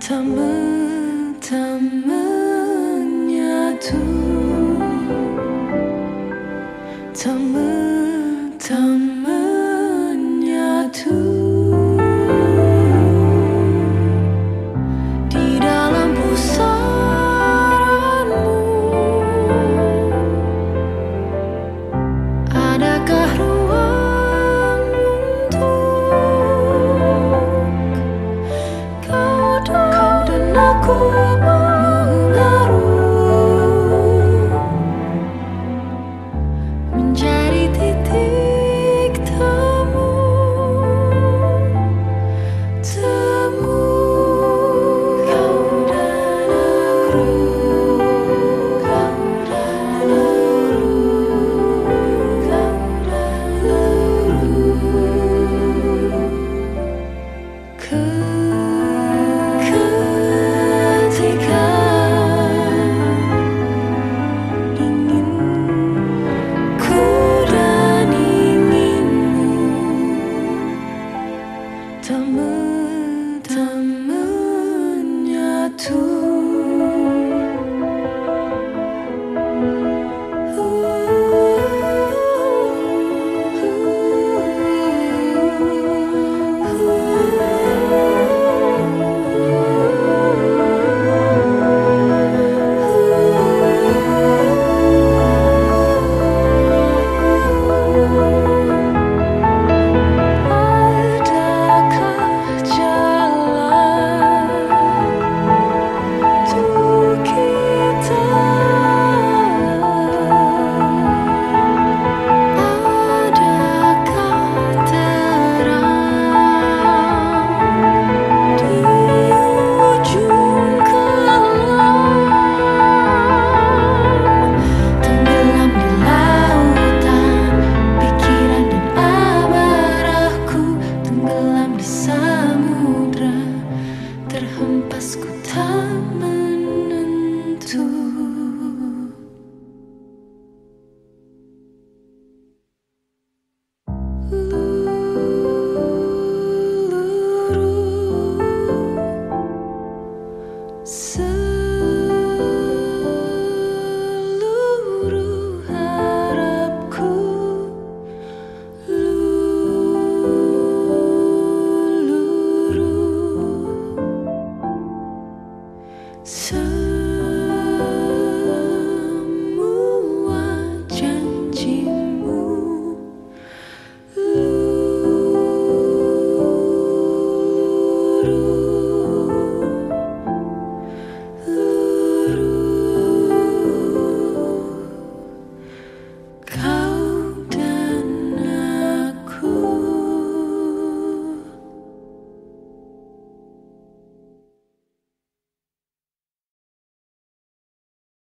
tak menyatu tak menyatu. tout. samudra terhempas ku tak menentu. So